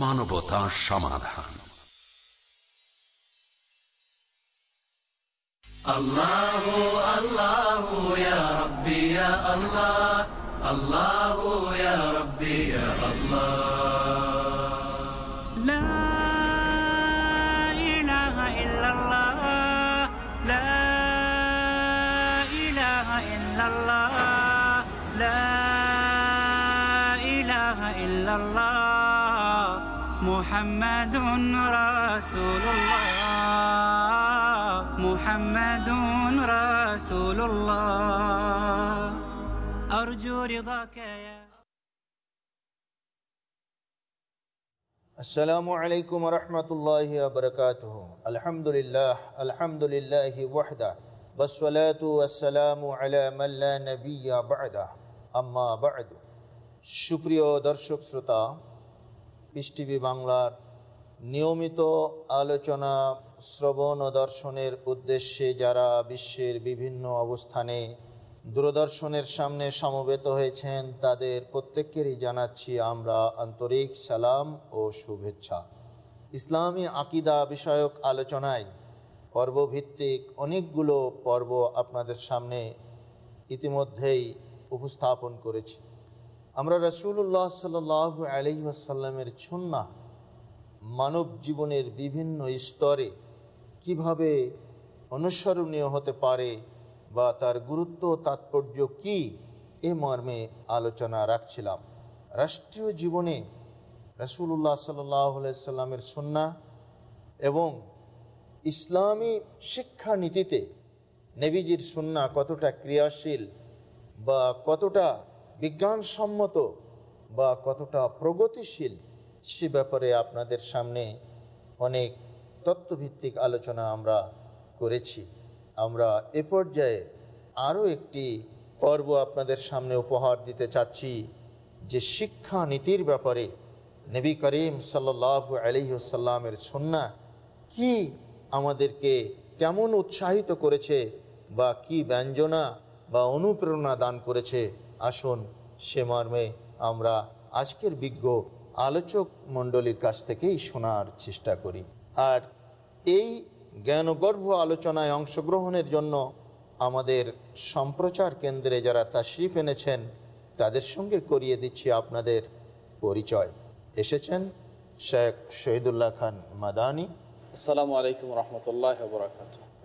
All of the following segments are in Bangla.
বাংলা মানবতা সমাধান الله الله يا ربي يا الله الله يا ربي يا الله محمد رسول الله محمد رسول الله أرجو رضاك يا আসসালামু আলাইকুম রহমতুল্লাহ বরকাতুহ আলহামদুলিল্লাহ আলহামদুলিল্লাহ ওয়াহদা বসলাতু আসসালামু আলা মাল্লা নবিয়া বাদা আম্মা বাদ সুপ্রিয় দর্শক শ্রোতা পিস টিভি বাংলার নিয়মিত আলোচনা, শ্রবণ ও দর্শনের উদ্দেশ্যে যারা বিশ্বের বিভিন্ন অবস্থানে দূরদর্শনের সামনে সমবেত হয়েছেন, তাদের প্রত্যেকেরই জানাচ্ছি আমরা আন্তরিক সালাম ও শুভেচ্ছা। ইসলামী আকিদা বিষয়ক আলোচনায় পর্বভিত্তিক অনেকগুলো পর্ব আপনাদের সামনে ইতিমধ্যেই উপস্থাপন করেছি। আমরা রসুল্লাহ সাল আলহি আসাল্লামের ছন্না মানব জীবনের বিভিন্ন স্তরে কীভাবে অনুসরণীয় হতে পারে বা তার গুরুত্ব তাৎপর্য কি, এ মর্মে আলোচনা রাখছিলাম। রাষ্ট্রীয় জীবনে রসুল্লাহ সাল্লামের সন্না এবং ইসলামী শিক্ষানীতিতে নেবিজির সন্না কতটা ক্রিয়াশীল বা কতটা বিজ্ঞানসম্মত বা কতটা প্রগতিশীল সে ব্যাপারে আপনাদের সামনে অনেক তত্ত্বভিত্তিক আলোচনা আমরা করেছি। আমরা এ পর্যায়ে আরও একটি পর্ব আপনাদের সামনে উপহার দিতে চাচ্ছি যে শিক্ষা নীতির ব্যাপারে। নবী করিম সাল্লাহ আলিহসাল্লামের সন্না কি আমাদেরকে কেমন উৎসাহিত করেছে বা কি ব্যঞ্জনা বা অনুপ্রেরণা দান করেছে আসুন সে মর্মে আমরা আজকের বিজ্ঞ আলোচক মণ্ডলীর কাছ থেকেই শোনার চেষ্টা করি। আর এই জ্ঞানগর্ভ আলোচনায় অংশগ্রহণের জন্য আমাদের সম্প্রচার কেন্দ্রে যারা তাশরিফ এনেছেন তাদের সঙ্গে করিয়ে দিচ্ছি আপনাদের পরিচয়। এসেছেন শেখ শহীদুল্লাহ খান মাদানি। আসসালামু আলাইকুম রহমতুল্লাহ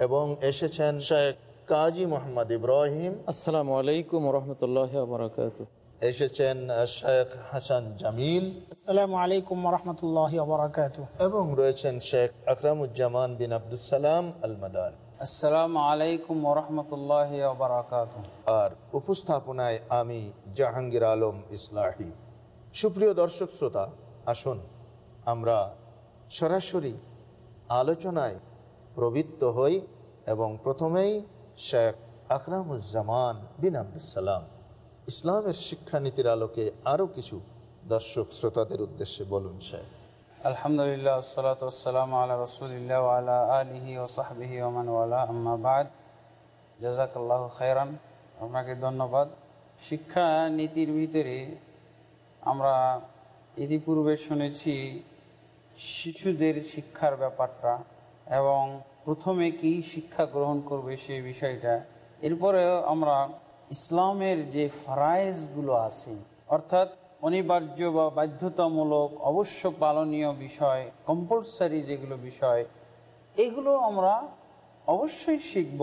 এবং এসেছেন শেখ কাজী মোহাম্মদ ইব্রাহিম। আসসালামু আলাইকুম রহমতুল্লাহ বরাকাত এসেছেন শেখ হাসান জামিল। আসসালামু আলাইকুম রহমতুল্লাহ বরাকাত এবং রয়েছেন শেখ আকরামুজ্জামান বিন আবদুসালাম আল মাদান আসসালামু আলাইকুম রহমতুল্লাহ বরাকাত আর উপস্থাপনায় আমি জাহাঙ্গীর আলম ইসলাহি। সুপ্রিয় দর্শক শ্রোতা আসুন আমরা সরাসরি আলোচনায় প্রবৃত্ত হই এবং প্রথমেই শেখ আকরামুজ্জামান বিন আবদুসালাম ইসলামের শিক্ষানীতির আলোকে আরও কিছু দর্শক শ্রোতাদের উদ্দেশ্যে বলুন, শেখ। আলহামদুলিল্লাহ সালাতাম আল্লাহ রসুলিল্লাহ আলা আলিহি ও সাহবিহি ওমান ওয়ালা। আম্মাবাদ জাজাকাল্লাহ খায়রান। আপনাকে ধন্যবাদ। শিক্ষা নীতির ভিতরে আমরা ইতিপূর্বে শুনেছি শিশুদের শিক্ষার ব্যাপারটা এবং প্রথমে কি শিক্ষা গ্রহণ করবে সেই বিষয়টা? এরপরেও আমরা ইসলামের যে ফারায়েজগুলো আছে, অর্থাৎ অনিবার্য বা বাধ্যতামূলক, অবশ্য পালনীয় বিষয় কম্পালসারি যেগুলো বিষয়, এগুলো আমরা অবশ্যই শিখব।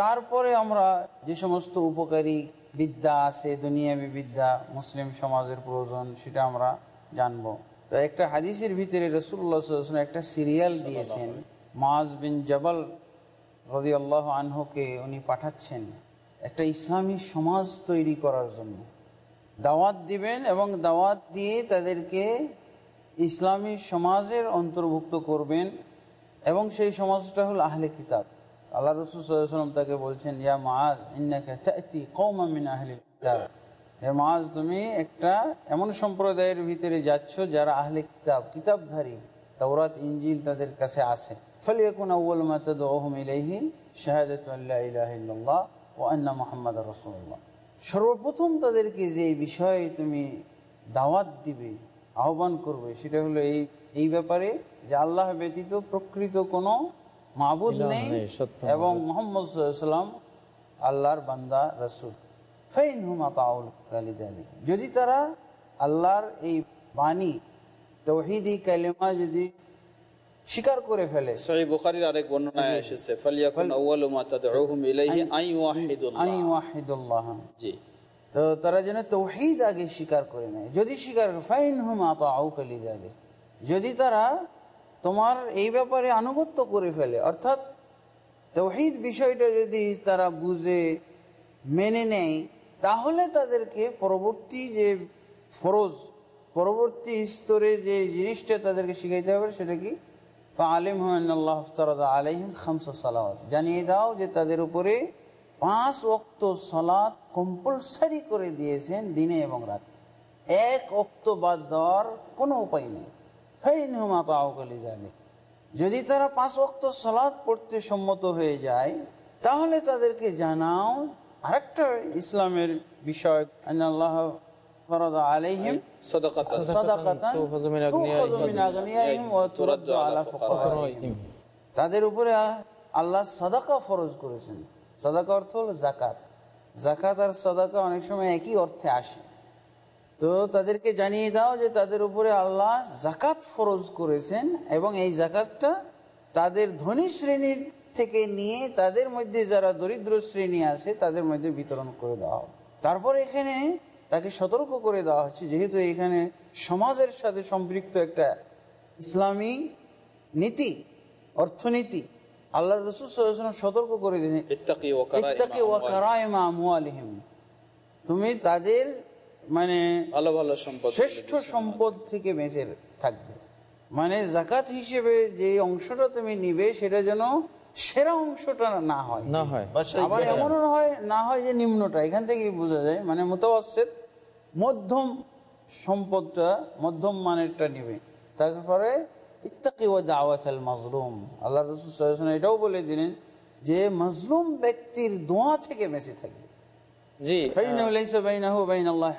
তারপরে আমরা যে সমস্ত উপকারী বিদ্যা আছে, দুনিয়াবী বিদ্যা, মুসলিম সমাজের প্রয়োজন, সেটা আমরা জানব। তো একটা হাদিসের ভিতরে রসুল্লাহ একটা সিরিয়াল দিয়েছেন। মাজ বিন জবাল রদি আল্লাহ আনহুকে উনি পাঠাচ্ছেন একটা ইসলামী সমাজ তৈরি করার জন্য। দাওয়াত দিবেন এবং দাওয়াত দিয়ে তাদেরকে ইসলামী সমাজের অন্তর্ভুক্ত করবেন এবং সেই সমাজটা হল আহলে কিতাব। আল্লাহ রসুলাম তাকে বলছেন, ইয়া মাজ, ইন্নাকি কৌমামিন আহলে কিতাব। হে মাজ, তুমি একটা এমন সম্প্রদায়ের ভিতরে যাচ্ছ যারা আহলে কিতাব, কিতাবধারী। তাওরাত ইঞ্জিল তাদের কাছে আছে। ফলিয়াকুন আউ্ল মাতাদ ওহম ইলাইহি শাহাদাত আল্লাহ ইলাহ ইল্লাল্লাহ ও আন্না মোহাম্মদ রসুল্লাহ সর্বপ্রথম তাদেরকে যে বিষয়ে তুমি দাওয়াত দিবে আহ্বান করবে সেটা হলো এই এই ব্যাপারে যে আল্লাহ ব্যতীত প্রকৃত কোনো মাবুদ ইলাহ নেই এবং মোহাম্মদ সাল্লাম আল্লাহর বান্দা রসুল। ফাইন হুমা তাউল জালি যদি তারা আল্লাহর এই বাণী তৌহিদি কালেমা যদি স্বীকার করে ফেলে। সহিহ বুখারীর আরেক বর্ণনায় এসেছে ফালিয়াকুন আউয়ালু মা তাদউহুম ইলাইহি আই ওয়াহিদুল্লাহ আই ওয়াহিদুল্লাহ জি। তো তারা যেন তৌহিদ আগে স্বীকার করে নেয়। যদি স্বীকার ফাইন হুম আউকালি যাবে যদি তারা তোমার এই ব্যাপারে আনুগত্য করে ফেলে অর্থাৎ তৌহিদ বিষয়টা যদি তারা বুঝে মেনে নেয় তাহলে তাদেরকে পরবর্তী যে ফরজ পরবর্তী স্তরে যে জিনিসটা তাদেরকে শিখাইতে হবে সেটা কি? আলিম আলহিম খামসা সালাওয়াত। জানিয়ে দাও যে তাদের উপরে পাঁচ অক্ত সালাত কম্পালসারি করে দিয়েছেন দিনে এবং রাতে। এক অক্ত বাদ দেওয়ার কোনো উপায় নেই। ফাইন যাবে যদি তারা পাঁচ অক্ত সালাদ পড়তে সম্মত হয়ে যায়, তাহলে তাদেরকে জানাও আরেকটা ইসলামের বিষয়। আল্লাহ সাদাকাতান তুখযু মিন তুখযু মিন আগনিয়াহিম ওয়া তুরাদ্দু আলা ফুকারাইহিম তাদের উপরে আল্লাহ সাদাকা ফরজ করেছেন। সাদাকা অর্থ হলো জাকাত জাকাত আর সাদাকা অনেক সময় একই অর্থে আসে। তো তাদেরকে জানিয়ে দাও যে তাদের উপরে আল্লাহ জাকাত ফরজ করেছেন এবং এই জাকাতটা তাদের ধনী শ্রেণির থেকে নিয়ে তাদের মধ্যে যারা দরিদ্র শ্রেণি আছে তাদের মধ্যে বিতরণ করে দেওয়া তারপর এখানে তাকে সতর্ক করে দেওয়া হচ্ছে। যেহেতু এখানে সমাজের সাথে সম্পৃক্ত একটা ইসলামী নীতি অর্থনীতি আল্লাহ রসুল সাল্লাল্লাহু সতর্ক করে দিয়েছেন। তুমি তাদের মানে ভালো ভালো সম্পদ শ্রেষ্ঠ সম্পদ থেকে বেঁচে থাকবে। মানে জাকাত হিসেবে যে অংশটা তুমি নিবে সেটা যেন সেরা অংশটা না হয়। না হয়। আবার এমনও হয় না হয় যে নিম্নটা। এখান থেকেই বোঝা যায়। মানে মোতাবাসের মধ্যম সম্পদটা মধ্যম মানেরটা নিবে। তারপরে ইত্তাকি ও দাওয়াত আল মাজলুম। আল্লাহ রসুল এটাও বলে দিলেন যে মাজলুম ব্যক্তির দোয়া থেকে বেঁচে থাকবে জি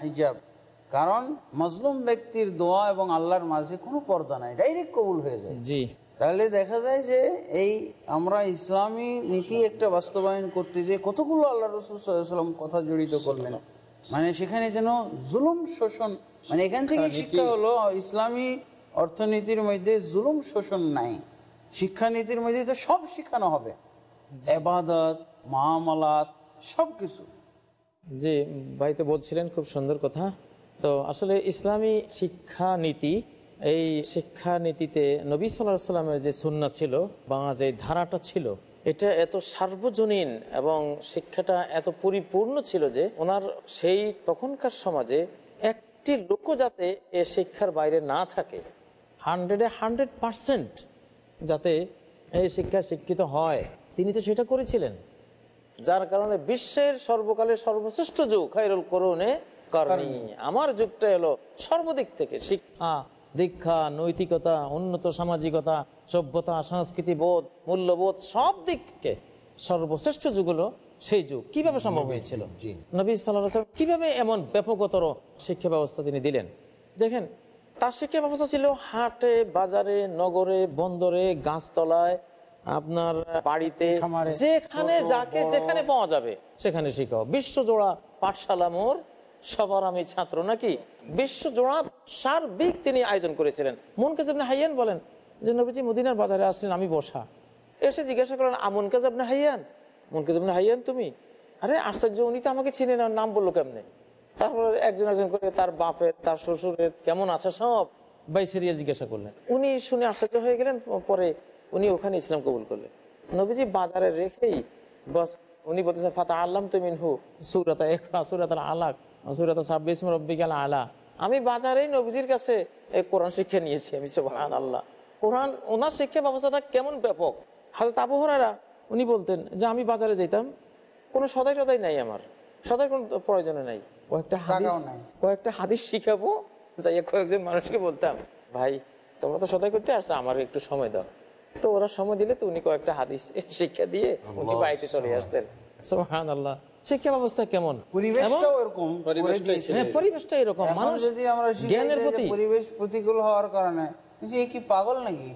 হিজাব। কারণ মাজলুম ব্যক্তির দোয়া এবং আল্লাহর মাঝে কোনো পর্দা নাই ডাইরেক্ট কবুল হয়ে যায়। জি। তাহলে দেখা যায় যে এই আমরা ইসলামী নীতি একটা বাস্তবায়ন করতে যে কতগুলো আল্লাহ রসুল সাল্লাম কথা জড়িত করলেন। মানে সেখানে যেন জুলুম শোষণ মানে এখান থেকে শিক্ষা হলো ইসলামী অর্থনীতির মধ্যে জুলুম শোষণ নাই। শিক্ষানীতির মধ্যে তো সব শেখানো হবে। এবাদত মামালাত সব কিছু জি ভাই তো বলছিলেন খুব সুন্দর কথা। তো আসলে ইসলামী শিক্ষা নীতি এই শিক্ষা নীতিতে নবী সাল্লাহ সাল্লামের যে সুন্না ছিল বা যে ধারাটা ছিল এটা এত সার্বজনীন এবং শিক্ষাটা এত পরিপূর্ণ ছিল যে ওনার সেই তখনকার সমাজে একটি লোকও যাতে এ শিক্ষার বাইরে না থাকে হান্ড্রেডে হান্ড্রেড পারসেন্ট যাতে এই শিক্ষা শিক্ষিত হয়। তিনি তো সেটা করেছিলেন। যার কারণে বিশ্বের সর্বকালের সর্বশ্রেষ্ঠ যুগ খাইরুল করুনে আমার যুগটা এলো সর্বদিক থেকে শিক্ষা। দীক্ষা নৈতিকতা উন্নত সামাজিকতা সভ্যতা সংস্কৃতি বোধ মূল্যবোধ সব দিক থেকে সর্বশ্রেষ্ঠ যুগ হলো সেই যুগ। কীভাবে সম্ভব হয়েছিল? নবী সাল্লাহ কীভাবে এমন ব্যাপকতর শিক্ষা ব্যবস্থা তিনি দিলেন? দেখেন তার শিক্ষা ব্যবস্থা ছিল হাটে বাজারে নগরে বন্দরে গাছতলায় আপনার বাড়িতে যেখানে যাকে যেখানে পাওয়া যাবে সেখানে শিখাও। বিশ্বজোড়া পাঠশালা মোর সবার আমি ছাত্র নাকি? বিশ্বজোড়া সার্বিক তিনি আয়োজন করেছিলেন। মনকে আপনি হাইয়ান বলেন যে নবীজি মদিনার বাজারে আসলেন আমি বসা। এসে জিজ্ঞাসা করলেন আমন কাজ আপনি হাইয়ান? মনকে আপনি হাইয়ান তুমি? আরে আশ্চর্য উনি তো আমাকে চিনে না নাম বলল কেমনে? তারপরে একজন একজন করে তার বাপের তার শ্বশুরের কেমন আছে সব? বাইসেরিয়া জিজ্ঞাসা করলেন। উনি শুনে আশ্চর্য হয়ে গেলেন পরে উনি ওখানে ইসলাম কবুল করলেন। নবীজি বাজারে রেখেই বস উনি বলতেছেন ফাতা আল্লাম তো মিনহু সুরাতা একরা সুরাত আলাক। সুরাতা সাব্বিস রব্বিকাল আলা আমি বাজারেই নবীজির কাছে এই কোরআন শিক্ষা নিয়েছি আমি সুবহান আল্লাহ কোরআন ওনার শিক্ষা ব্যবস্থাটা কেমন ব্যাপক? হাজরত আবু হুরায়রা উনি বলতেন যে আমি বাজারে যেতাম কোনো সদাই সদাই নাই আমার। সদাই কোনো প্রয়োজনে নাই। কয়েকটা হাদিস কয়েকটা হাদিস শিখাবো যাইয়া কয়েকজন মানুষকে বলতাম ভাই তোমরা তো সদাই করতে আসছো আমার একটু সময় দাও। তো ওরা সময় দিলে তো উনি কয়েকটা হাদিস শিক্ষা দিয়ে উনি বাড়িতে চলে আসতেন। সোহান আল্লাহ শিক্ষা ব্যবস্থা কেমন? পরিবেশটাও এরকম করে হ্যাঁ পরিবেশটা এরকম। মানুষ যদি আমরা জ্ঞানের প্রতি। পরিবেশ প্রতিকূল হওয়ার কারণে কি পাগল নাকি?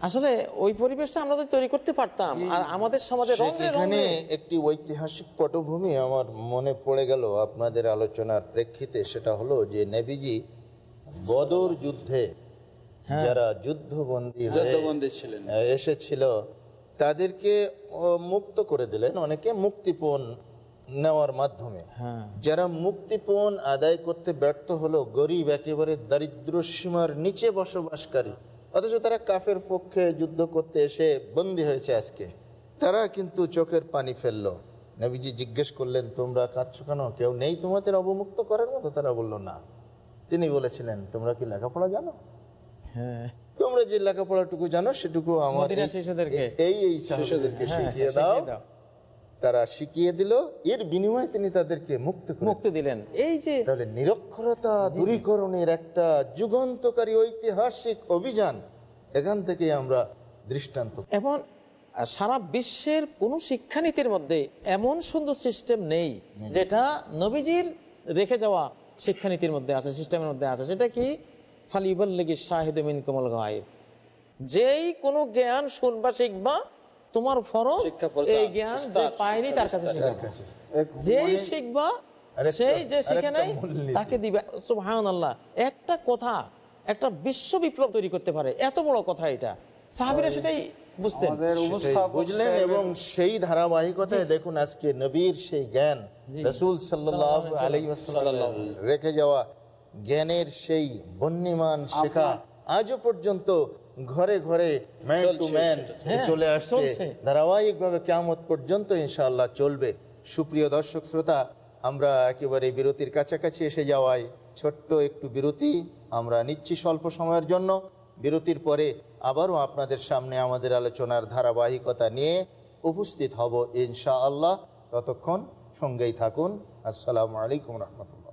আসলে ওই পরিবেশটা আমরা যদি তৈরি করতে পারতাম আর আমাদের সমাজে রঙে এখানে একটি ঐতিহাসিক পটভূমি আমার মনে পড়ে গেল আপনাদের আলোচনার প্রেক্ষিতে সেটা হলো যে নেবিজি বদর যুদ্ধে হ্যাঁ। যারা যুদ্ধবন্দী ছিলেন। এসেছিল তাদেরকে মুক্ত করে দিলেন। অনেকে মুক্তিপণ নেওয়ার মাধ্যমে। হ্যাঁ। যারা মুক্তিপণ আদায় করতে ব্যর্থ হলো গরিব একেবারে দারিদ্র সীমার নিচে বসবাসকারী অথচ তারা কাফের পক্ষে যুদ্ধ করতে এসে বন্দী হয়েছে আজকে। তারা কিন্তু চোখের পানি ফেলল। নবীজি জিজ্ঞেস করলেন তোমরা কাঁদছো কেন? কেউ নেই তোমাদের অবমুক্ত করার মতো? তারা বলল না। তিনি বলেছিলেন তোমরা কি লেখাপড়া জানো? হ্যাঁ। তোমরা যে লেখাপড়াটুকু জানো সেটুকু আমার এই- এই শিশুদেরকে হ্যাঁ, শিখিয়ে শিখিয়ে দাও। তারা শিখিয়ে দিল এর বিনিময়ে তিনি তাদেরকে মুক্ত মুক্তি দিলেন। এই যে তাহলে নিরক্ষরতা দূরীকরণের একটা যুগান্তকারী ঐতিহাসিক অভিযান এখান থেকে আমরা দৃষ্টান্ত এবং সারা বিশ্বের কোন শিক্ষানীতির মধ্যে এমন সুন্দর সিস্টেম নেই যেটা নবীজির রেখে যাওয়া শিক্ষানীতির মধ্যে আছে সিস্টেমের মধ্যে আছে। সেটা কি? ফালিবাল্লিগি শাহিদ মিন কমল গায়েব। যেই কোনো জ্ঞান শুনবা শিখবা তোমার ফরজ এই জ্ঞান যে পায়নি তার কাছে শিখবা। যেই শিখবা সেই যে শিখে নাই তাকে দিবে। সুবহান আল্লাহ একটা কথা একটা বিশ্ব বিপ্লব তৈরি করতে পারে। এত বড় কথা এটা। সাহাবিরা সেটাই বুঝতেন। বুঝলেন এবং সেই ধারাবাহিকতায় দেখুন আজকে নবীর সেই জ্ঞান রসুল সাল্লাহ আলাই রেখে যাওয়া জ্ঞানের সেই বন্যমান শেখা আজও পর্যন্ত ঘরে ঘরে ম্যান টু ম্যান চলে হ্যাঁ, আসছে। ধারাবাহিকভাবে কেমন পর্যন্ত ইনশাল্লাহ চলবে। সুপ্রিয় দর্শক শ্রোতা আমরা একেবারে বিরতির কাছাকাছি এসে যাওয়ায় ছোট্ট একটু বিরতি। আমরা নিচ্ছি স্বল্প সময়ের জন্য। বিরতির পরে আবারও আপনাদের সামনে আমাদের আলোচনার ধারাবাহিকতা নিয়ে উপস্থিত হব ইনশা আল্লাহ ততক্ষণ সঙ্গেই থাকুন। আসসালামু আলাইকুম রহমতুল্লাহ।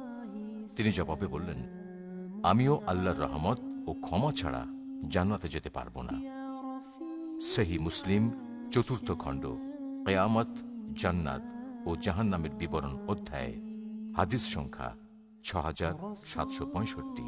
তিনি জবাবে বললেন, আমিও আল্লাহর রহমত ও ক্ষমা ছাড়া জান্নাতে যেতে পারব না। সেহী মুসলিম, চতুর্থ খণ্ড, কেয়ামত, জান্নাত ও জাহান্নামের বিবরণ অধ্যায়, হাদিস সংখ্যা ছ হাজার সাতশো পঁয়ষট্টি।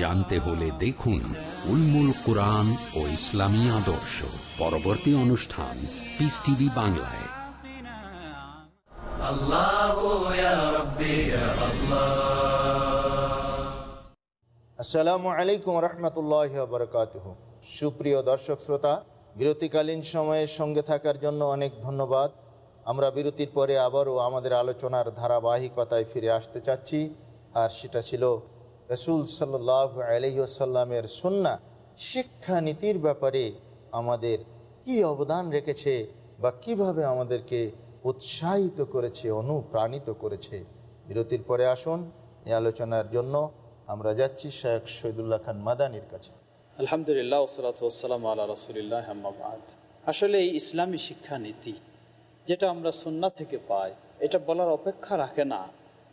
জানতে হলে দেখুন উলমুল কোরআন ও ইসলামী আদর্শ। পরবর্তী অনুষ্ঠান পিস টিভি বাংলায়। আসসালামু আলাইকুম রহমতুল্লাহ বরকাত সুপ্রিয় দর্শক শ্রোতা বিরতিকালীন সময়ের সঙ্গে থাকার জন্য অনেক ধন্যবাদ। আমরা বিরতির পরে আবারও আমাদের আলোচনার ধারাবাহিকতায় ফিরে আসতে চাচ্ছি। আর সেটা ছিল রসুল সাল্লাহ আলহিসাল্লামের সুন্না শিক্ষানীতির ব্যাপারে আমাদের কি অবদান রেখেছে বা কীভাবে আমাদেরকে উৎসাহিত করেছে, অনুপ্রাণিত করেছে? বিরতির পরে আসুন এই আলোচনার জন্য আমরা যাচ্ছি শেখ শহীদুল্লাহ খান মাদানির কাছে। আলহামদুলিল্লাহ ওসলাতাম আল্লাহ রসুলিল্লাহ আহমাবাদ আসলে এই ইসলামী শিক্ষানীতি যেটা আমরা সুন্না থেকে পাই, এটা বলার অপেক্ষা রাখে না।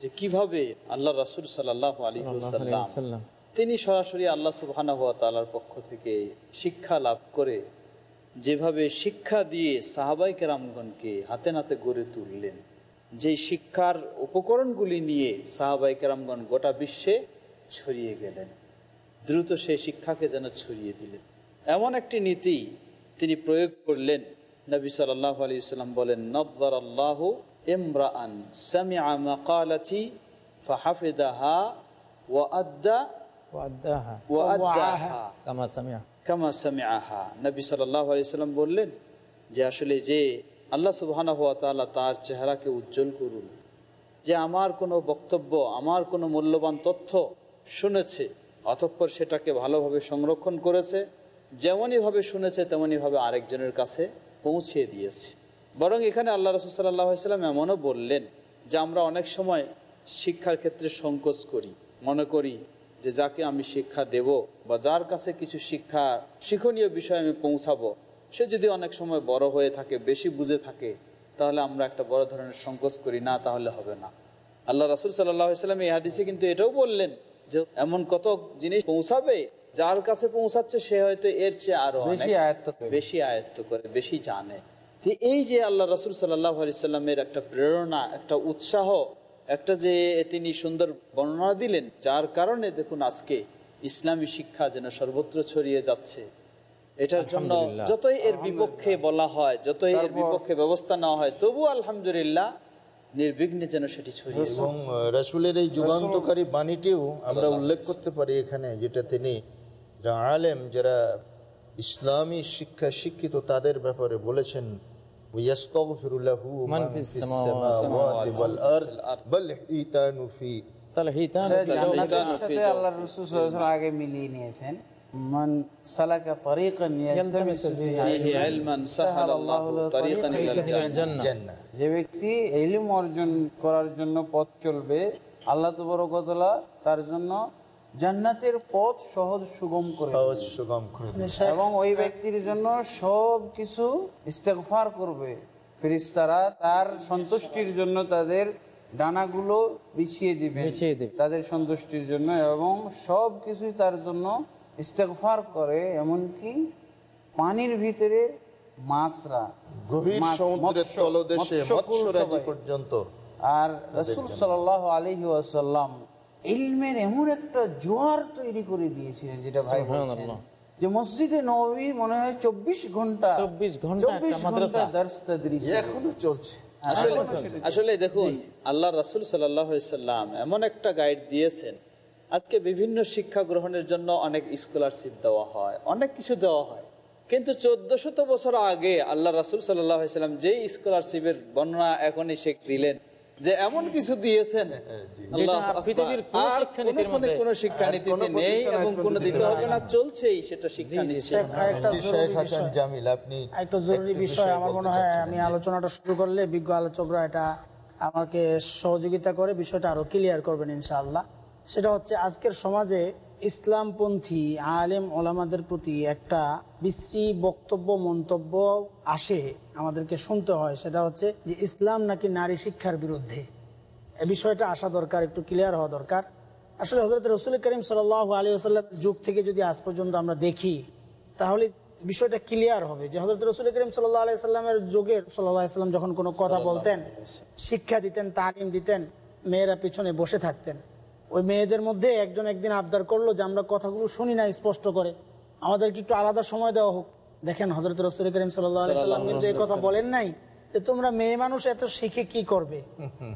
যে কীভাবে আল্লাহ রসুল সাল্লাহ আলী সাল্লাম তিনি সরাসরি আল্লাহ সুবাহানা তালার পক্ষ থেকে শিক্ষা লাভ করে যেভাবে শিক্ষা দিয়ে সাহাবাই কেরামগণকে হাতে নাতে গড়ে তুললেন যে শিক্ষার উপকরণগুলি নিয়ে সাহাবাই কেরামগণ গোটা বিশ্বে ছড়িয়ে গেলেন দ্রুত সেই শিক্ষাকে যেন ছড়িয়ে দিলেন। এমন একটি নীতি তিনি প্রয়োগ করলেন। নবী সাল্লাহ আলী সাল্লাম বলেন নব্বর আল্লাহ ইমরান সামিআ মাকালাতি ফাহাফিদাহা ওয়া আদ্দা কামা সামিআহা নবী সাল্লাহ বললেন যে আসলে যে আল্লাহ তাআলা তার চেহারাকে উজ্জ্বল করুন। যে আমার কোনো বক্তব্য আমার কোনো মূল্যবান তথ্য শুনেছে অতঃপর সেটাকে ভালোভাবে সংরক্ষণ করেছে যেমনইভাবে শুনেছে তেমনইভাবে আরেকজনের কাছে পৌঁছে দিয়েছে। বরং এখানে আল্লাহ রসুল সাল্লাহ সাল্লাম এমনও বললেন যে আমরা অনেক সময় শিক্ষার ক্ষেত্রে সংকোচ করি। মনে করি যে যাকে আমি শিক্ষা দেব বা যার কাছে কিছু শিক্ষা শিক্ষণীয় বিষয় আমি পৌঁছাবো সে যদি অনেক সময় বড় হয়ে থাকে বেশি বুঝে থাকে তাহলে আমরা একটা বড় ধরনের সংকোচ করি না তাহলে হবে না। আল্লাহ রাসুল সাল্লাম এই হাদিসে কিন্তু এটাও বললেন যে এমন কত জিনিস পৌঁছাবে যার কাছে পৌঁছাচ্ছে সে হয়তো এর চেয়ে আরও বেশি আয়ত্ত করে। বেশি আয়ত্ত করে বেশি জানে। তো এই যে আল্লাহ রাসুল সাল্লাহ সাল্লামের একটা প্রেরণা একটা উৎসাহ একটা যে তিনি সুন্দর বর্ণনা দিলেন যার কারণে দেখুন আজকে ইসলামী শিক্ষা যেন সর্বত্র ছড়িয়ে যাচ্ছে। এটার জন্য যতই এর বিপক্ষে বলা হয় যতই এর বিপক্ষে ব্যবস্থা নেওয়া হয় তবু আলহামদুলিল্লাহ নির্বিঘ্নে যেন সেটি ছড়িয়ে এবং রসুলের এই যুগান্তকারী বাণীটিও আমরা উল্লেখ করতে পারি এখানে যেটা তিনি যা আলেম যারা ইসলামী শিক্ষা শিক্ষিত তাদের ব্যাপারে বলেছেন وَيَسْتَغْفِرُ لَهُ مَنْ مَنْ فِي فِي السَّمَاوَاتِ السَّمَاوَاتِ وَالْأَرْضِ بَلْ حِيتَانُ فِي তাহলে হিতান জান্নাতের সাথে আল্লাহ রসুল সাল্লাল্লাহু আলাইহি ওয়াসাল্লাম আগে মিলিয়ে নিয়েছেন মান সালাকা তারিকান ইয়ালতামিসু ফিহি ফিহি ইলমান সাহালাল্লাহু তারিকান ইলাল জান্নাহ। জান্নাহ জান্নাহ যে ব্যক্তি ইলম অর্জন করার জন্য পথ চলবে আল্লাহ তবরকতলা তার জন্য জান্নাতের পথ সহজ সুগম করে সহজ সুগম করে এবং ওই ব্যক্তির জন্য সব কিছু ইস্তেগফার করবে। ফেরেশতারা তার সন্তুষ্টির জন্য তাদের ডানাগুলো বিছিয়ে দিবে। বিছিয়ে দিবে। তাদের সন্তুষ্টির জন্য এবং সব কিছুই তার জন্য ইস্তেগফার করে এমনকি পানির ভিতরে মাছরা গভীর সমুদ্রের তলদেশে মৎস্যরাজি পর্যন্ত আর রসুল সাল্লাহ আলহি আসাল্লাম ইলমের এমন একটা জোয়ার তৈরি করে দিয়েছিলেন যেটা ভাই যে মসজিদে নবী মনে হয় চব্বিশ ঘণ্টা 24 ঘণ্টা একটা 24 দর্শ তদরিস এখনও চলছে। আসলে আসলে দেখুন আল্লাহ রাসুল সাল্লাম এমন একটা গাইড দিয়েছেন। আজকে বিভিন্ন শিক্ষা গ্রহণের জন্য অনেক স্কলারশিপ দেওয়া হয় অনেক কিছু দেওয়া হয়। কিন্তু চোদ্দ শত বছর আগে আল্লাহ রাসুল সাল্লাম যেই স্কলারশিপের বর্ণনা এখনই শেখ দিলেন যে এমন কিছু দিয়েছেন। পৃথিবীর কোনো নেই এবং কোনো দিতে হবে না। চলছেই সেটা। জামিল আপনি একটা জরুরি বিষয় আমার মনে হয় আমি আলোচনাটা শুরু করলে বিজ্ঞ আলোচকরা এটা আমাকে সহযোগিতা করে বিষয়টা আরও ক্লিয়ার করবেন ইনশাআল্লাহ। সেটা হচ্ছে আজকের সমাজে ইসলামপন্থী আলেম ওলামাদের প্রতি একটা বিশ্রী বক্তব্য মন্তব্য আসে আমাদেরকে শুনতে হয়। সেটা হচ্ছে যে ইসলাম নাকি নারী শিক্ষার বিরুদ্ধে? এ বিষয়টা আসা দরকার একটু ক্লিয়ার হওয়া দরকার। আসলে হজরত রসুল করিম সাল আলী আসাল্লাম যুগ থেকে যদি আজ পর্যন্ত আমরা দেখি তাহলে বিষয়টা ক্লিয়ার হবে যে হজরত রসুল করিম সাল্লাহ আলাইস্লামের যুগে সাল্লাহ যখন কোনো কথা বলতেন শিক্ষা দিতেন তালিম দিতেন মেয়েরা পিছনে বসে থাকতেন ওই মেয়েদের মধ্যে একজন একদিন আবদার করল যে আমরা কথাগুলো শুনি না স্পষ্ট করে। আমাদেরকে একটু আলাদা সময় দেওয়া হোক। দেখেন হজরত রসুল করিম আলাইস্লাম কিন্তু এই কথা বলেন নাই যে তোমরা মেয়ে মানুষ এত শিখে কি করবে?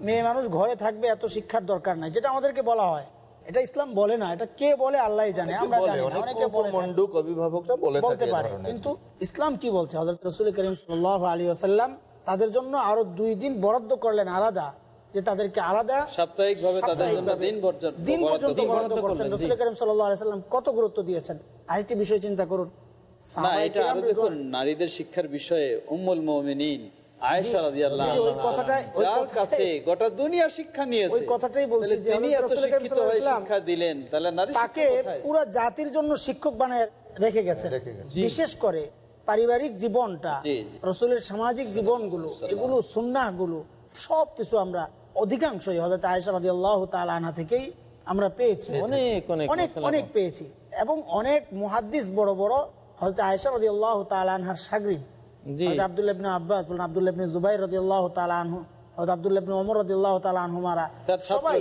মেয়ে মানুষ ঘরে থাকবে এত শিক্ষার দরকার নাই যেটা আমাদেরকে বলা হয়। এটা ইসলাম বলে না এটা কে বলে আল্লাহ জানে আমরা জানি অনেকে বলে মন্ডুক অভিভাবকরা বলতে পারে কিন্তু ইসলাম কি বলছে? হজরত রসুল করিম সাল্লাহ আলী আসাল্লাম তাদের জন্য আরও দুই দিন বরাদ্দ করলেন আলাদা। যে তাদেরকে আলাদা সাপ্তাহিক ভাবে তাদের জন্য দিন পর্যন্ত দিন পর্যন্ত বরাদ্দ করছেন। রসুল করিম সাল্লাহ আলি সাল্লাম কত গুরুত্ব দিয়েছেন? আরেকটি বিষয় চিন্তা করুন। না এটা আরও দেখুন নারীদের শিক্ষার বিষয়ে উম্মুল মুমিনিন আয়েশা রাদিয়াল্লাহু কথাটাই- যার কাছে গোটা দুনিয়া শিক্ষা নিয়েছে। ওই কথাটাই বলছি যে তিনি এত শিক্ষিত হয়ে শিক্ষা দিলেন তাহলে নারী তাকে পুরো জাতির জন্য শিক্ষক বানায় রেখে গেছেন। বিশেষ করে পারিবারিক জীবনটা। রসুলের সামাজিক জীবনগুলো এগুলো সুন্নাহগুলো সব কিছু আমরা অধিকাংশই হজরত আয়েশা রাদিয়াল্লাহু তাআলা আনহা থেকেই আমরা পেয়েছি। অনেক অনেক অনেক পেয়েছি। এবং অনেক মুহাদ্দিস বড় বড় হজরত আয়েশা রাদিয়াল্লাহু তাআলা আনহার আব্বাস বলেন সবাই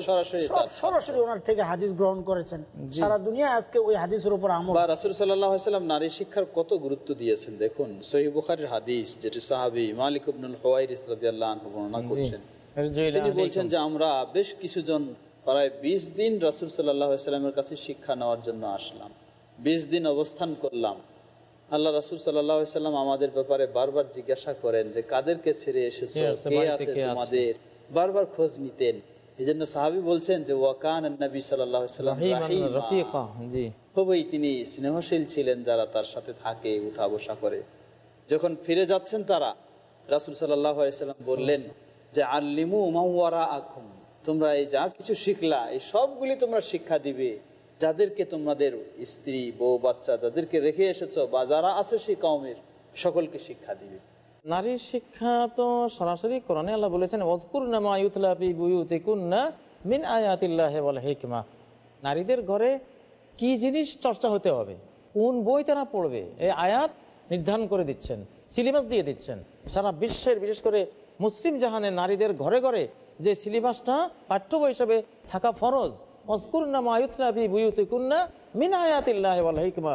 সরাসরি ওনার থেকে হাদিস গ্রহণ করেছেন। সারা দুনিয়া আজকে ওই হাদিসের উপর আমল। বা রাসূল সাল্লাল্লাহু আলাইহি সাল্লাম নারী শিক্ষার কত গুরুত্ব দিয়েছেন দেখুন। বুখারীর হাদিস যেটি সাহাবী মালিক ইবনুল হুয়াইরিস রাদিয়াল্লাহু আনহু বর্ণনা করছেন। তিনি বলছেন যে আমরা বেশ কিছুজন প্রায় বিশ দিন রাসূল সাল্লামের কাছে শিক্ষা নেওয়ার জন্য আসলাম। বিশ দিন অবস্থান করলাম। আল্লাহ রাসূল সাল্লাম আমাদের ব্যাপারে বারবার জিজ্ঞাসা করেন যে কাদেরকে ছেড়ে এসেছ? কে আছে, কে আছে? তোমাদের? বারবার খোঁজ নিতেন। এই জন্য সাহাবি বলছেন যে ওয়াকান নবী সাল্লাম খুবই তিনি স্নেহশীল ছিলেন যারা তার সাথে থাকে উঠা বসা করে। যখন ফিরে যাচ্ছেন তারা রাসুল সাল্লাম বললেন যে আল্লিমু মাওয়ারা আকুম তোমরা এই যা কিছু শিখলা, এই সবগুলি তোমরা শিক্ষা দিবে, যাদেরকে তোমাদের স্ত্রী, বউ, বাচ্চা যাদেরকে রেখে এসেছ বা যারা আছে সেই কওমের সকলকে শিক্ষা দিবে। নারী শিক্ষা তো সরাসরি কোরআনে আল্লাহ বলেছেন অজকুর কুন্না মিন আয়াতিল্লাহ বল হিকমা। নারীদের ঘরে কি জিনিস চর্চা হতে হবে? কোন বই তারা পড়বে? এই আয়াত নির্ধারণ করে দিচ্ছেন, সিলেবাস দিয়ে দিচ্ছেন। সারা বিশ্বের, বিশেষ করে মুসলিম জাহানে নারীদের ঘরে ঘরে যে সিলেবাসটা পাঠ্য বই হিসাবে থাকা ফরজ অজকুর নামা ইউতলাপি মিন আয়াতিল্লাহ হিকমা।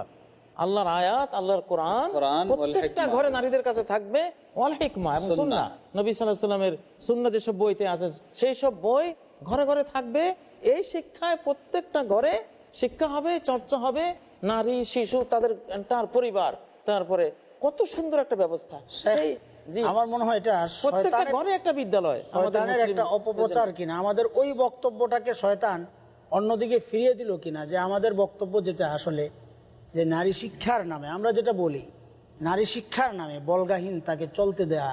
আল্লাহর আয়াত আল্লাহর কোরআন কোরআন প্রত্যেকটা ঘরে নারীদের কাছে থাকবে ওয়াল হিকমা এবং সুন্না নবী সাল্লাহ সাল্লামের সুন্না যেসব বইতে আছে সেই সব বই ঘরে ঘরে থাকবে। এই শিক্ষায় প্রত্যেকটা ঘরে শিক্ষা হবে চর্চা হবে নারী শিশু তাদের তার পরিবার তারপরে কত সুন্দর একটা ব্যবস্থা। সেই আমার মনে হয় এটা প্রত্যেকটা ঘরে একটা বিদ্যালয় আমাদের একটা অপপ্রচার কিনা। আমাদের ওই বক্তব্যটাকে শয়তান অন্যদিকে ফিরিয়ে দিল কিনা যে আমাদের বক্তব্য যেটা আসলে যে নারী শিক্ষার নামে আমরা যেটা বলি নারী শিক্ষার নামে বলগাহীন তাকে চলতে দেয়া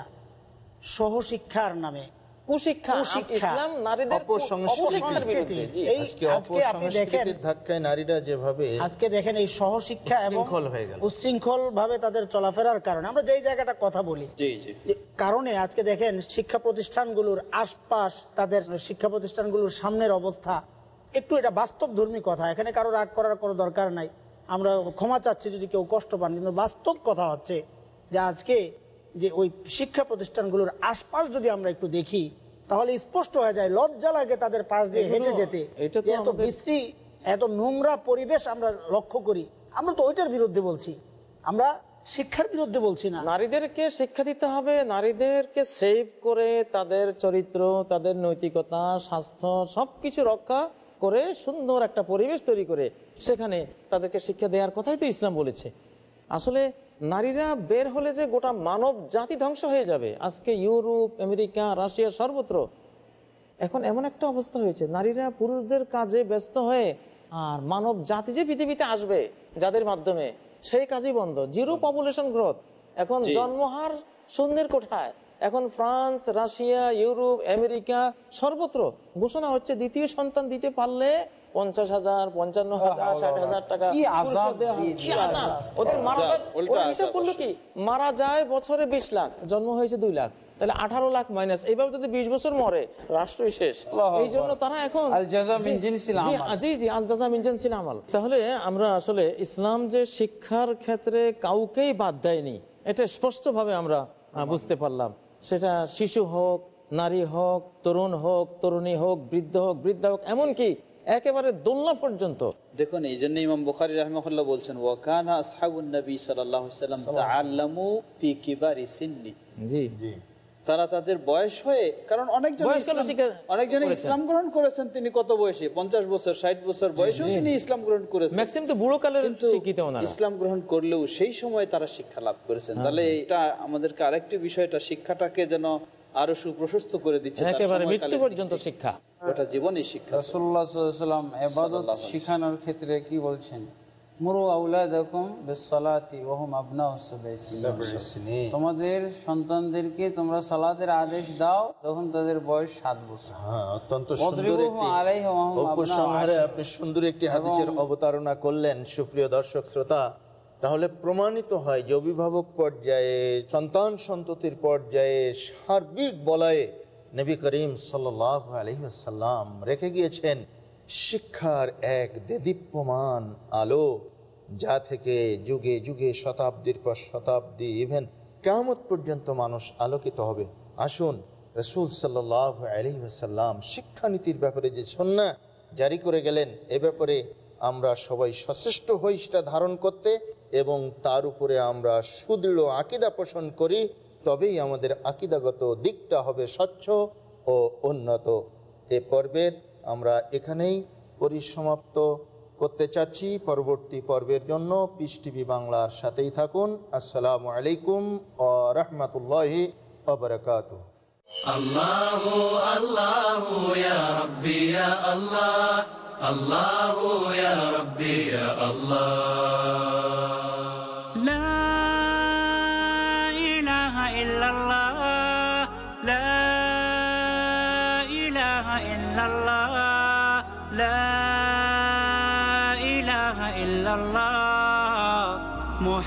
সহশিক্ষার নামে কুশিক্ষা ইসলাম নারীদের অপসংস্কৃতির ধাক্কায় নারীরা যেভাবে আজকে দেখেন এই সহশিক্ষা এবং হয়ে গেল। উচ্ছৃঙ্খল ভাবে তাদের চলাফেরার কারণে। আমরা যেই জায়গাটা কথা বলি জি জি। যে কারণে আজকে দেখেন শিক্ষা প্রতিষ্ঠানগুলোর আশপাশ তাদের শিক্ষা প্রতিষ্ঠানগুলোর সামনের অবস্থা একটু এটা বাস্তব ধর্মী কথা। এখানে কারও রাগ করার কোনো দরকার নাই। আমরা ক্ষমা চাচ্ছি যদি কেউ কষ্ট পান কিন্তু বাস্তব কথা হচ্ছে যে আজকে যে ওই শিক্ষা প্রতিষ্ঠানগুলোর আশপাশ যদি আমরা একটু দেখি তাহলে স্পষ্ট হয়ে যায় লজ্জা লাগে তাদের পাশ দিয়ে হেঁটে যেতে। এত বিশ্রী এত নোংরা পরিবেশ আমরা লক্ষ্য করি। আমরা তো ওইটার বিরুদ্ধে বলছি। আমরা শিক্ষার বিরুদ্ধে বলছি না। নারীদেরকে শিক্ষা দিতে হবে নারীদেরকে সেভ করে তাদের চরিত্র তাদের নৈতিকতা স্বাস্থ্য সবকিছু রক্ষা করে সুন্দর একটা পরিবেশ তৈরি করে সেখানে তাদেরকে শিক্ষা দেওয়ার কথাই তো ইসলাম বলেছে। আসলে নারীরা বের হলে যে গোটা মানব জাতি ধ্বংস হয়ে যাবে। আজকে ইউরোপ আমেরিকা রাশিয়া সর্বত্র। এখন এমন একটা অবস্থা হয়েছে নারীরা পুরুষদের কাজে ব্যস্ত হয়ে আর মানব জাতি যে পৃথিবীতে আসবে যাদের মাধ্যমে সেই কাজই বন্ধ। Zero population growth. এখন জন্মহার শূন্যের কোঠায়। এখন ফ্রান্স রাশিয়া ইউরোপ আমেরিকা সর্বত্র। ঘোষণা হচ্ছে দ্বিতীয় সন্তান দিতে পারলে পঞ্চাশ হাজার পঞ্চান্ন হাজার ষাট হাজার টাকা? ওদের মারা উল্টা ওরা হিসাব করল কি? মারা যায় বছরে বিশ লাখ জন্ম হয়েছে দুই লাখ। তাহলে আঠারো লাখ মাইনাস এইভাবে যদি বিশ বছর মরে রাষ্ট্রই শেষ। এই জন্য তারা এখন জি, জি, আমাল। জি জি আল জাযা মিন জিনসিল আমাল। তাহলে আমরা আসলে ইসলাম যে শিক্ষার ক্ষেত্রে কাউকেই বাদ দেয়নি এটা স্পষ্টভাবে আমরা বুঝতে পারলাম। সেটা শিশু হোক নারী হোক তরুণ হোক তরুণী হোক বৃদ্ধ হোক বৃদ্ধা হোক এমনকি একেবারে দোলনা পর্যন্ত। দেখুন এই জন্য ইমাম বুখারি রহমতুল্লাহ বলছেন ওয়াকানা আসহাবুন নবী সাল্লাম তাআল্লামু ফি কিবারি সিন্নি। জি। তারা তাদের বয়স হয়ে কারণ অনেকজন ইসলাম- অনেকজন ইসলাম গ্রহণ করেছেন তিনি কত বয়সে? পঞ্চাশ বছর ষাট বছর বয়সেও তিনি ইসলাম গ্রহণ করেছেন। বুড়ো কালের শিক্ষিত ইসলাম গ্রহণ করলেও সেই সময় তারা শিক্ষা লাভ করেছেন। হ্যাঁ, তাহলে এটা আমাদেরকে আরেকটি বিষয়টা শিক্ষাটাকে যেন আরও সুপ্রশস্ত করে দিচ্ছে একেবারে মৃত্যু পর্যন্ত শিক্ষা। জীবনই শিক্ষা। রাসূলুল্লাহ এবাদত সাল্লাল্লাহু আলাইহি শিখানোর ক্ষেত্রে কি বলছেন? মুরু আউলাদাকুম বিসসালাতি ওয়া হুম আবনাউ সাবঈ তোমাদের সন্তানদেরকে তোমরা সালাতের আদেশ দাও তখন তাদের বয়স সাত বছর। হ্যাঁ অত্যন্ত সুন্দর একটি আলাইহি ওয়া হুম উপসংহারে আপনি সুন্দর একটি হাদিসের অবতারণা করলেন সুপ্রিয় দর্শক শ্রোতা। তাহলে প্রমাণিত হয় যে অভিভাবক পর্যায়ে, সন্তান সন্ততির পর্যায়ে সার্বিক বলয়ে নবী করিম সাল্লাহ আলহিসাল্লাম রেখে গিয়েছেন শিক্ষার এক দেদীপ্যমান আলো, যা থেকে যুগে যুগে শতাব্দীর পর শতাব্দী ইভেন কেমত পর্যন্ত মানুষ আলোকিত হবে। আসুন, রসুল সাল্লাহ আলী সাল্লাম শিক্ষানীতির ব্যাপারে যে সন্না জারি করে গেলেন, এ ব্যাপারে আমরা সবাই সচেষ্ট হই সেটা ধারণ করতে। এবং তার উপরে আমরা সুদৃঢ় আকিদা পোষণ করি, তবেই আমাদের আকিদাগত দিকটা হবে স্বচ্ছ ও উন্নত। এ পর্বের আমরা এখানেই পরিসমাপ্ত করতে চাচ্ছি। পরবর্তী পর্বের জন্য পিস টিভি বাংলার সাথেই থাকুন। আসসালামু আলাইকুম ও রহমতুল্লাহ Allah Allah ya Rabbi ya Allah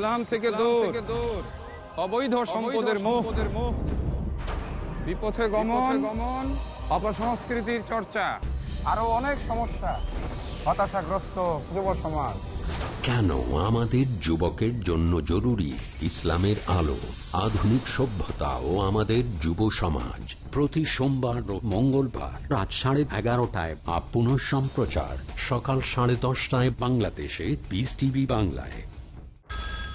ইসলাম থেকে দূর। অবৈধ সম্পদের মোহ। বিপথে গমন। গমন। অপসংস্কৃতির চর্চা। আরও অনেক সমস্যা। হতাশাগ্রস্ত যুব সমাজ। কেন আমাদের যুবকের জন্য জরুরি ইসলামের আলো আধুনিক সভ্যতা ও আমাদের যুব সমাজ? প্রতি সোমবার ও মঙ্গলবার রাত সাড়ে এগারোটায় বা পুনঃ সম্প্রচার সকাল সাড়ে দশটায় বাংলাদেশে পিস টিভি বাংলায়।